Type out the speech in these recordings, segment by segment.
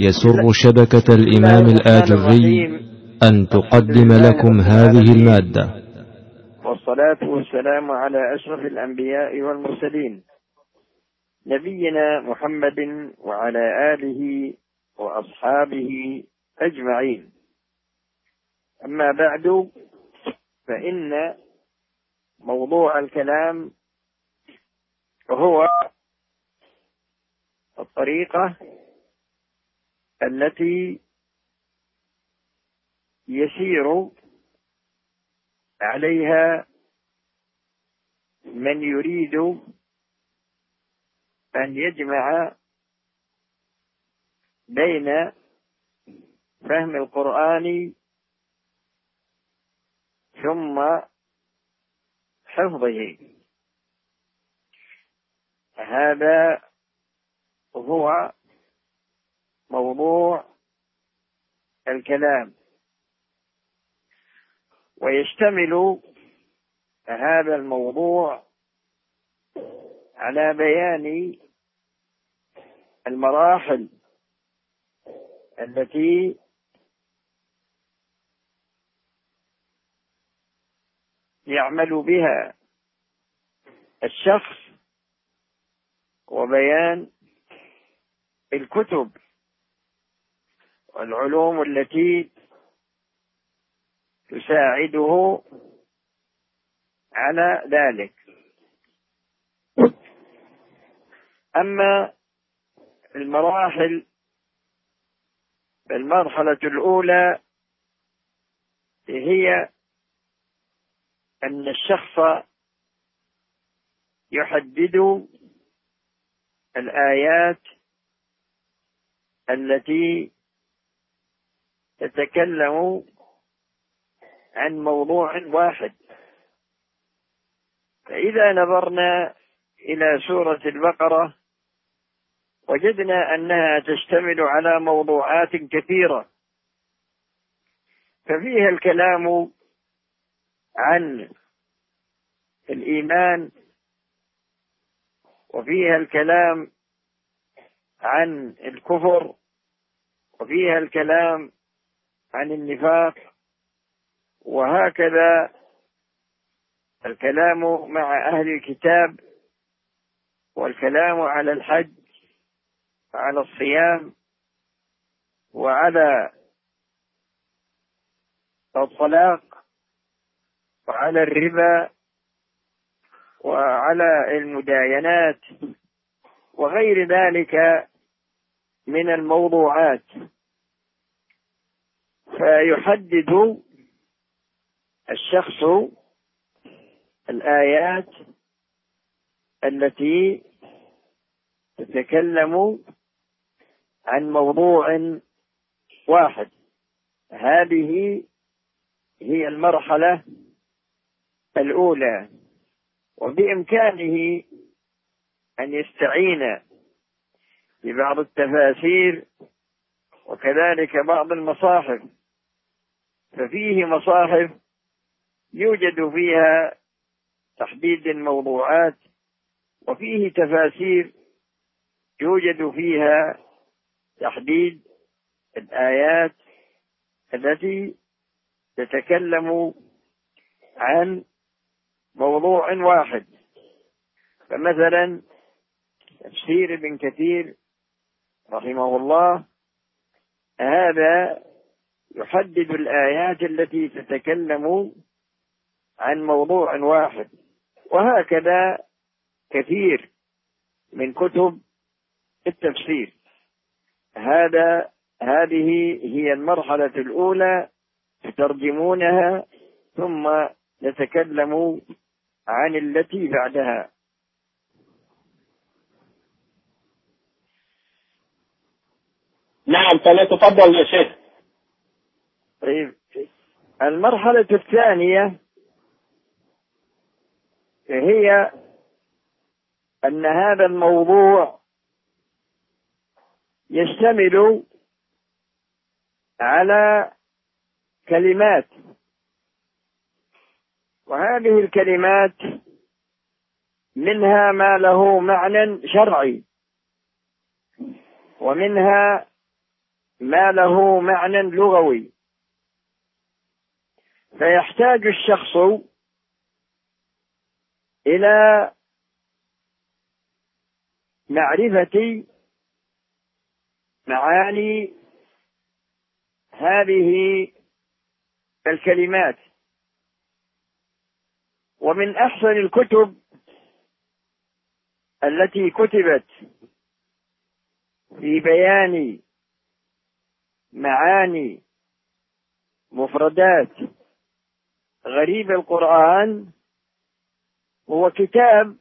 يسر شبكة الإمام الآجري أن تقدم لكم هذه المادة. والصلاة والسلام على أشرف الأنبياء والمرسلين. نبينا محمد وعلى آله وأصحابه أجمعين. أما بعد فإن موضوع الكلام هو الطريقة التي يسير عليها من يريد أن يجمع بين فهم القرآن ثم حفظه. هذا هو موضوع الكلام. ويشتمل هذا الموضوع على بيان المراحل التي يعمل بها الشخص وبيان الكتب والعلوم التي تساعده على ذلك. أما المراحل المرحلة الأولى هي أن الشخص يحدد الآيات التي تتكلم عن موضوع واحد. فإذا نظرنا إلى سورة البقرة وجدنا أنها تشتمل على موضوعات كثيرة. ففيها الكلام عن الإيمان وفيها الكلام عن الكفر وفيها الكلام عن النفاق وهكذا الكلام مع أهل الكتاب والكلام على الحج وعلى الصيام وعلى الطلاق وعلى الربا وعلى المداينات وغير ذلك من الموضوعات. فيحدد الشخص الآيات التي تتكلم عن موضوع واحد. هذه هي المرحلة الأولى وبإمكانه أن يستعين ببعض التفاسير وكذلك بعض المصاحف. ففيه مصاحف يوجد فيها تحديد الموضوعات وفيه تفاسير يوجد فيها تحديد الآيات التي تتكلم عن موضوع واحد. فمثلا تفسير ابن كثير رحمه الله هذا يحدد الآيات التي تتكلم عن موضوع واحد. وهكذا كثير من كتب التفسير. هذا هذه هي المرحلة الأولى تترجمونها ثم نتكلم عن التي بعدها. نعم فليتفضل يا شيخ. طيب المرحلة الثانية هي أن هذا الموضوع يشتمل على كلمات. وهذه الكلمات منها ما له معنى شرعي ومنها ما له معنى لغوي. فيحتاج الشخص إلى معرفة معاني هذه الكلمات. ومن أحسن الكتب التي كتبت في بيان معاني مفردات غريب القرآن هو كتاب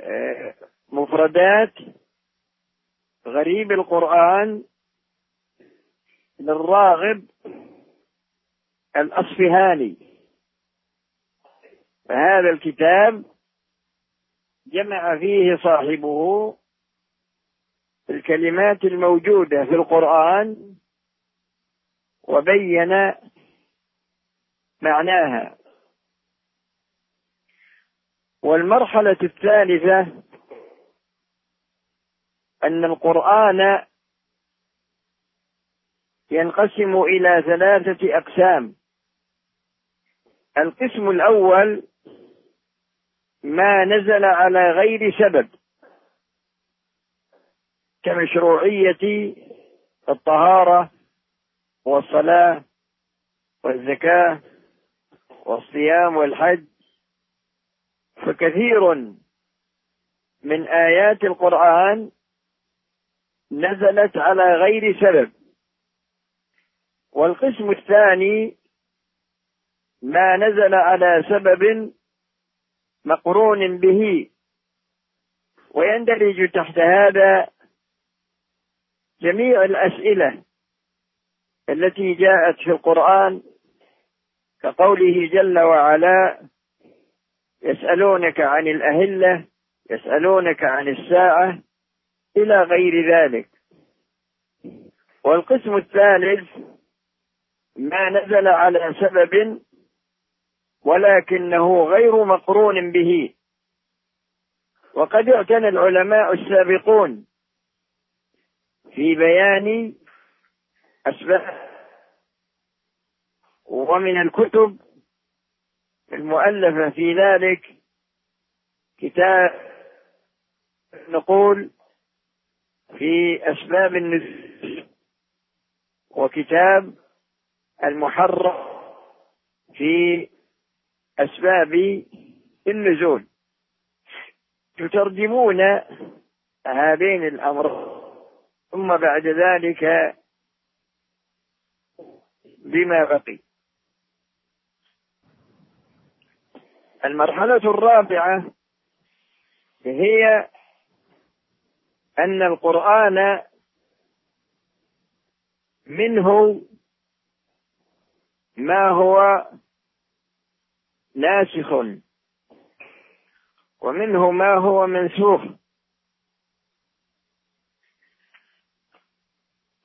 آه، مفردات غريب القرآن للراغب الأصفهاني. فهذا الكتاب جمع فيه صاحبه الكلمات الموجودة في القرآن وبين معناها. والمرحلة الثالثة أن القرآن ينقسم إلى ثلاثة أقسام. القسم الأول ما نزل على غير سبب كمشروعية الطهارة والصلاة والزكاة والصيام والحج فكثير من آيات القرآن نزلت على غير سبب. والقسم الثاني ما نزل على سبب مقرون به ويندرج تحت هذا جميع الأسئلة التي جاءت في القرآن كقوله جل وعلا يسألونك عن الأهلة يسألونك عن الساعة إلى غير ذلك. والقسم الثالث ما نزل على سبب ولكنه غير مقرون به. وقد اعتنى العلماء السابقون في بيان أسباب ومن الكتب المؤلفة في ذلك كتاب نقول في أسباب النزول وكتاب المحرر في أسباب النزول. تترجمون هذين الأمر ثم بعد ذلك بما بقي. المرحلة الرابعة هي أن القرآن منه ما هو ناسخ ومنه ما هو منسوخ.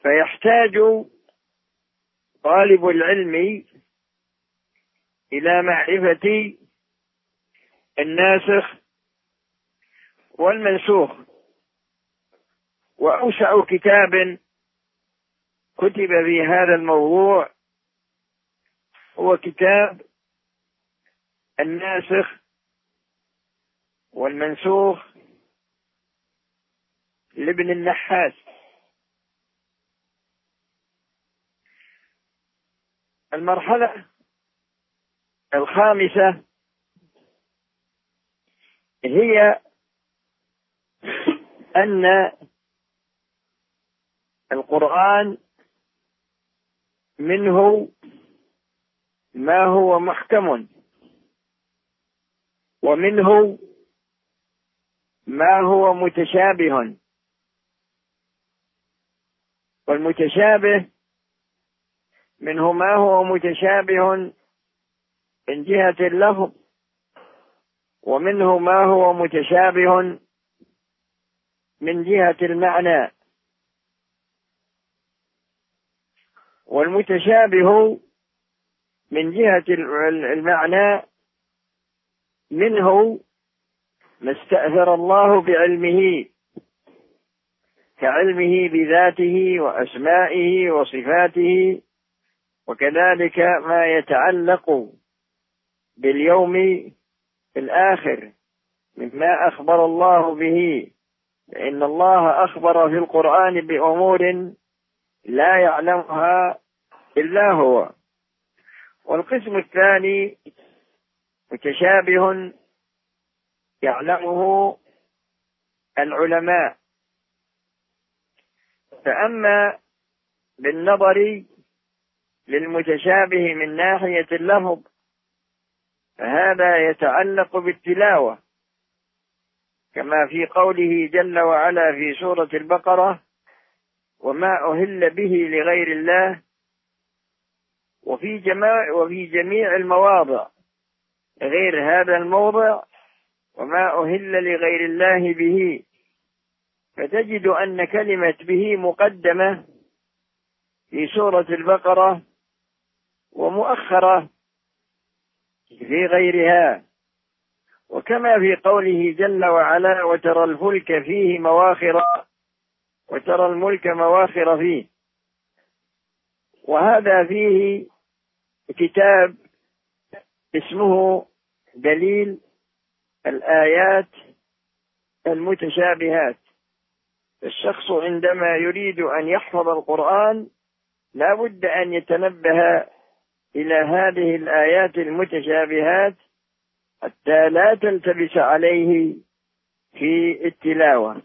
فيحتاج طالب العلم إلى معرفة الناسخ والمنسوخ. وأوسع كتاب كتب في هذا الموضوع هو كتاب الناسخ والمنسوخ لابن النحاس. المرحلة الخامسة هي أن القرآن منه ما هو محكم ومنه ما هو متشابه. والمتشابه منه ما هو متشابه من جهة اللفظ. ومنه ما هو متشابه من جهة المعنى. والمتشابه من جهة المعنى منه ما استأثر الله بعلمه كعلمه بذاته وأسمائه وصفاته وكذلك ما يتعلق باليوم الآخر مما أخبر الله به فإن الله أخبر في القرآن بأمور لا يعلمها إلا هو. والقسم الثاني متشابه يعلمه العلماء. فأما بالنظر للمتشابه من ناحية اللفظ فهذا يتعلق بالتلاوة كما في قوله جل وعلا في سورة البقرة وما أهل به لغير الله وفي جماع وفي جميع المواضع غير هذا الموضع وما أهل لغير الله به فتجد أن كلمة به مقدمة في سورة البقرة ومؤخرة في غيرها. وكما في قوله جل وعلا وترى الفلك فيه مواخر وترى الملك مواخر فيه. وهذا فيه كتاب اسمه دليل الآيات المتشابهات. الشخص عندما يريد أن يحفظ القرآن لا بد أن يتنبه إلى هذه الآيات المتشابهات حتى لا تلتبس عليه في التلاوة.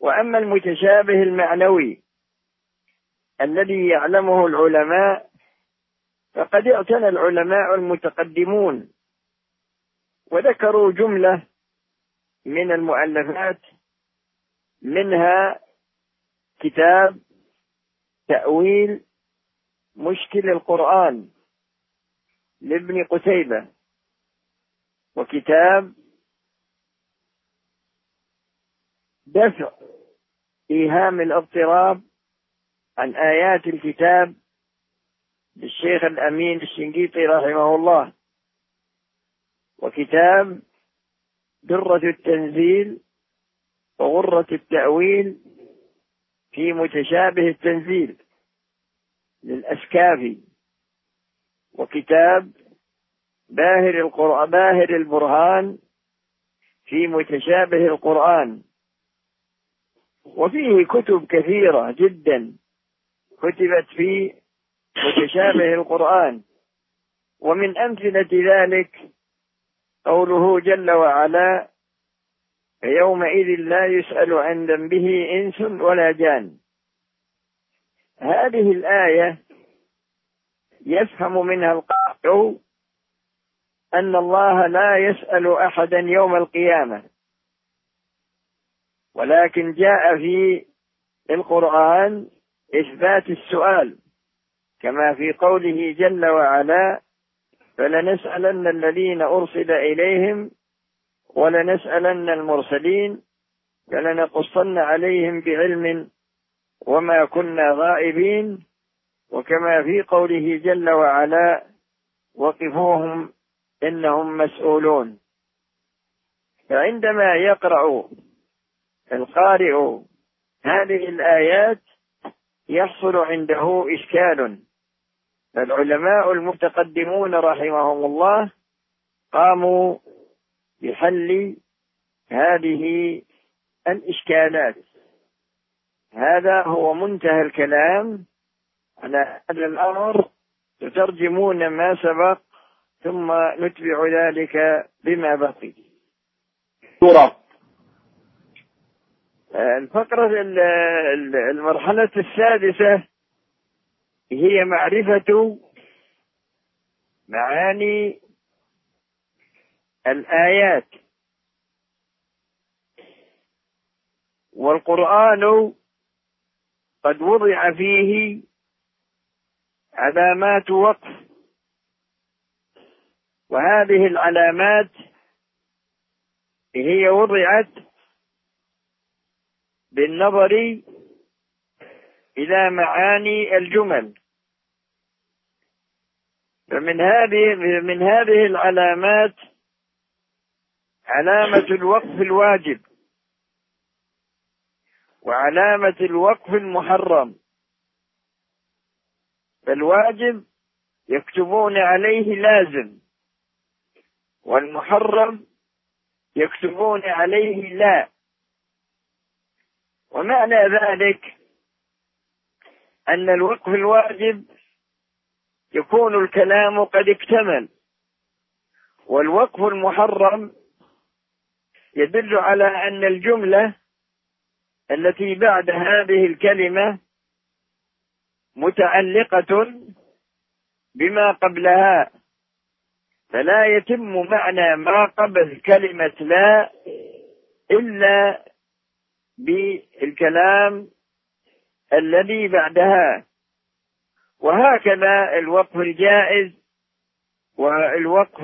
وأما المتشابه المعنوي الذي يعلمه العلماء فقد اعتنى العلماء المتقدمون وذكروا جملة من المؤلفات منها كتاب تأويل مشكل القرآن لابن قتيبة وكتاب دفع إيهام الاضطراب عن آيات الكتاب للشيخ الأمين الشنقيطي رحمه الله. وكتاب درة التنزيل وغرة التأويل في متشابه التنزيل. للأشكافي وكتاب باهر القرآن باهر البرهان في متشابه القرآن. وفيه كتب كثيرة جدا كتبت في متشابه القرآن. ومن أمثلة ذلك قوله جل وعلا فيومئذ لا يسأل عن ذنبه إنس ولا جان. هذه الآية يفهم منها القارئ أن الله لا يسأل أحدا يوم القيامة ولكن جاء في القرآن إثبات السؤال كما في قوله جل وعلا فلنسألن الذين أرسل إليهم ولنسألن المرسلين فلنقصن عليهم بعلم وما كنا غائبين وكما في قوله جل وعلا وقفوهم إنهم مسؤولون. فعندما يقرأ القارئ هذه الآيات يحصل عنده إشكال. فالعلماء المتقدمون رحمهم الله قاموا بحل هذه الإشكالات. هذا هو منتهى الكلام. على هذا الأمر تترجمون ما سبق ثم نتبع ذلك بما بقي. سورة. الفقرة المرحلة السادسة هي معرفة معاني الآيات. والقرآن قد وضع فيه علامات وقف. وهذه العلامات هي وضعت بالنظر إلى معاني الجمل. فمن هذه من هذه العلامات علامة الوقف الواجب. وعلامة الوقف المحرم. فالواجب يكتبون عليه لازم. والمحرم يكتبون عليه لا. ومعنى ذلك أن الوقف الواجب يكون الكلام قد اكتمل. والوقف المحرم يدل على أن الجملة التي بعد هذه الكلمة متعلقة بما قبلها. فلا يتم معنى ما قبل كلمة لا إلا بالكلام الذي بعدها. وهكذا الوقف الجائز والوقف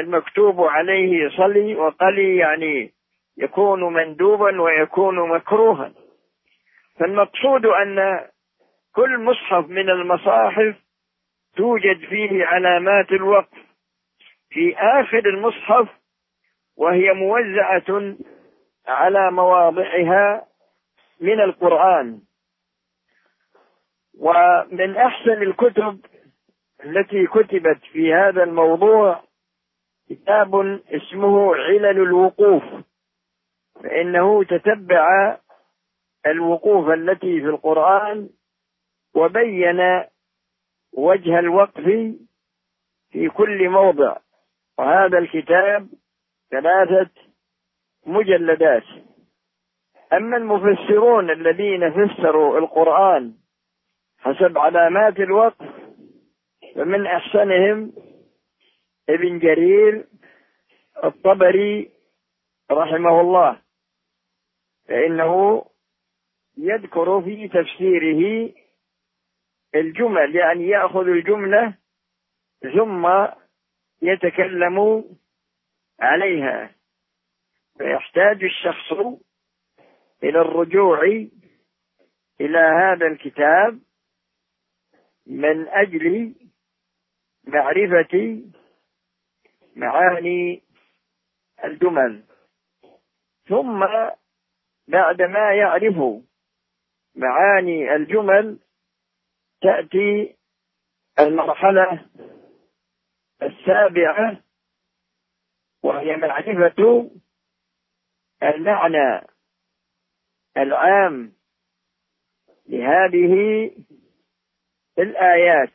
المكتوب عليه صلي وقلي يعني يكون مندوبا ويكون مكروها. فالمقصود أن كل مصحف من المصاحف توجد فيه علامات الوقف. في آخر المصحف وهي موزعة على مواضعها من القرآن. ومن أحسن الكتب التي كتبت في هذا الموضوع كتاب اسمه علل الوقوف. فإنه تتبع الوقوف التي في القرآن وبين وجه الوقف في كل موضع. وهذا الكتاب ثلاثة مجلدات. أما المفسرون الذين فسروا القرآن حسب علامات الوقف فمن أحسنهم ابن جرير الطبري رحمه الله. فإنه يذكر في تفسيره الجمل يعني يأخذ الجملة ثم يتكلم عليها. فيحتاج الشخص إلى الرجوع إلى هذا الكتاب من أجل معرفة معاني الجمل. ثم بعدما يعرف معاني الجمل تأتي المرحلة السابعة وهي معرفة المعنى العام لهذه الآيات.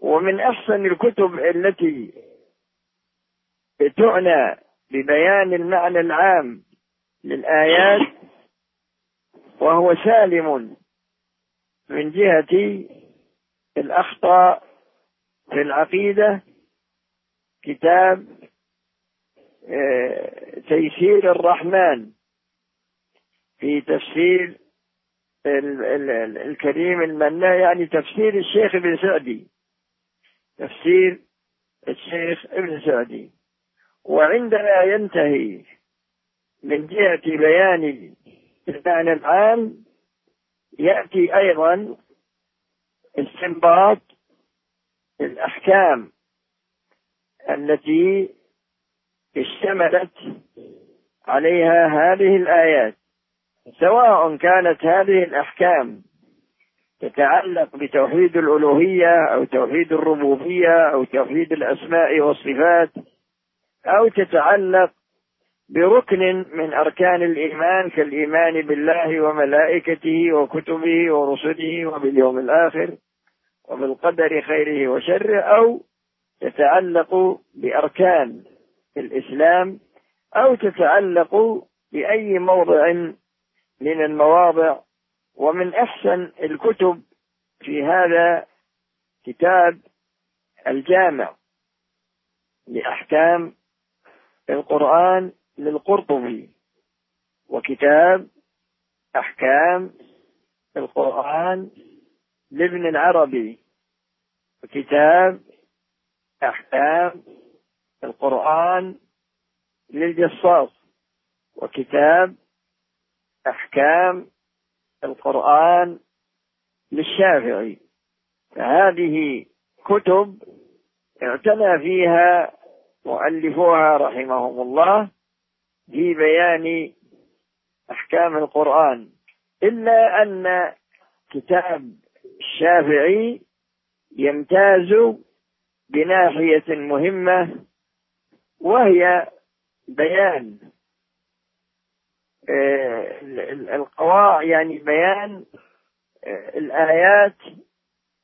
ومن أحسن الكتب التي تعنى ببيان المعنى العام للآيات وهو سالم من جهة الأخطاء في العقيدة كتاب آه، تيسير الرحمن في تفسير الكريم المناع يعني تفسير الشيخ ابن سعدي تفسير الشيخ ابن سعدي. وعندما ينتهي من جهة بيان المعنى العام يأتي أيضا استنباط الأحكام التي اشتملت عليها هذه الآيات سواء كانت هذه الأحكام تتعلق بتوحيد الألوهية أو توحيد الربوبية أو توحيد الأسماء والصفات أو تتعلق بركن من أركان الإيمان كالإيمان بالله وملائكته وكتبه ورسله وباليوم الآخر وبالقدر خيره وشره أو تتعلق بأركان الإسلام أو تتعلق بأي موضع من المواضع. ومن أحسن الكتب في هذا كتاب الجامع لأحكام القرآن للقرطبي. وكتاب أحكام القرآن لابن العربي. وكتاب أحكام القرآن للجصاص. وكتاب أحكام القرآن للشافعي. فهذه كتب اعتنى فيها مؤلفوها رحمهم الله. في بيان أحكام القرآن إلا أن كتاب الشافعي يمتاز بناحية مهمة وهي بيان آه، القواعد يعني بيان آه، الآيات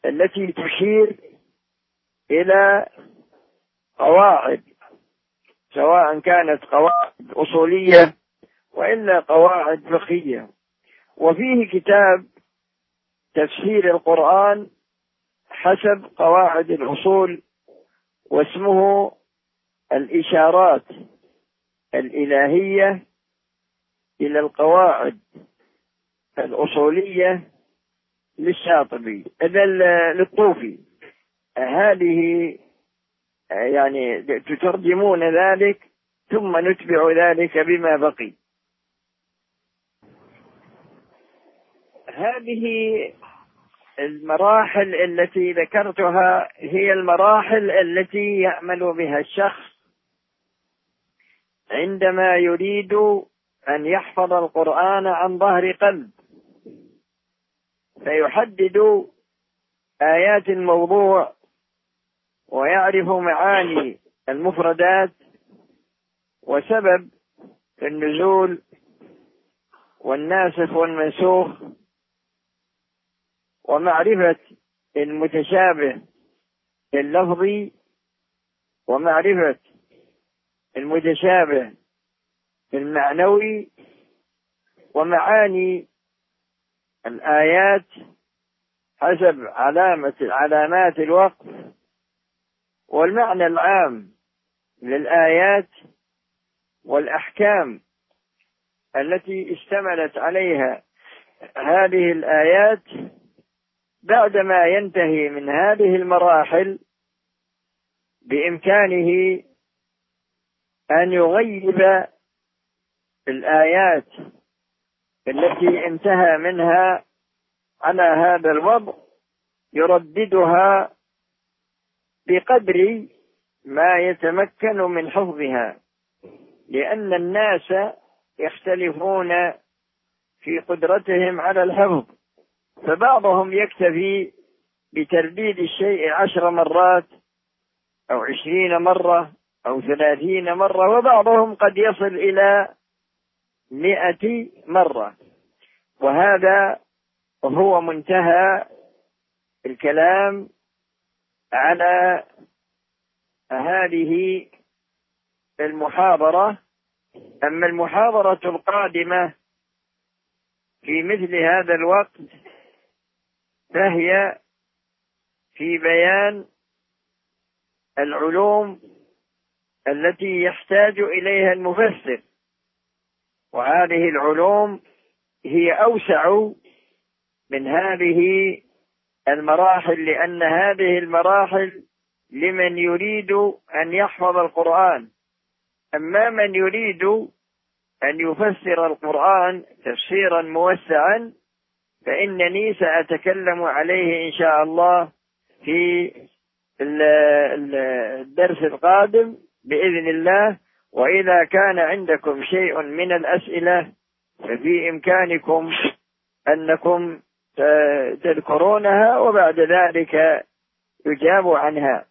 التي تشير إلى قواعد سواء كانت قواعد أصولية وإلا قواعد فقهية. وفيه كتاب تفسير القرآن حسب قواعد الأصول واسمه الإشارات الإلهية إلى القواعد الأصولية للشاطبي للطوفي. هذه يعني تترجمون ذلك ثم نتبع ذلك بما بقي. هذه المراحل التي ذكرتها هي المراحل التي يعمل بها الشخص عندما يريد أن يحفظ القرآن عن ظهر قلب. فيحدد آيات الموضوع ويعرف معاني المفردات وسبب النزول والناسخ والمنسوخ ومعرفة المتشابه اللفظي ومعرفة المتشابه المعنوي ومعاني الآيات حسب علامة علامات الوقف والمعنى العام للآيات والأحكام التي اشتملت عليها هذه الآيات بعدما ينتهي من هذه المراحل بإمكانه أن يغيب الآيات التي انتهى منها على هذا الوضع يرددها بقدر ما يتمكن من حفظها لأن الناس يختلفون في قدرتهم على الحفظ. فبعضهم يكتفي بترديد الشيء عشر مرات أو عشرين مرة أو ثلاثين مرة وبعضهم قد يصل إلى مئة مرة. وهذا هو منتهى الكلام على هذه المحاضرة أما المحاضرة القادمة في مثل هذا الوقت فهي في بيان العلوم التي يحتاج إليها المفسر. وهذه العلوم هي أوسع من هذه المراحل لأن هذه المراحل لمن يريد أن يحفظ القرآن. أما من يريد أن يفسر القرآن تفسيرا موسعا فإنني سأتكلم عليه إن شاء الله في الدرس القادم بإذن الله. وإذا كان عندكم شيء من الأسئلة ففي إمكانكم أنكم تذكرونها وبعد ذلك يجاب عنها.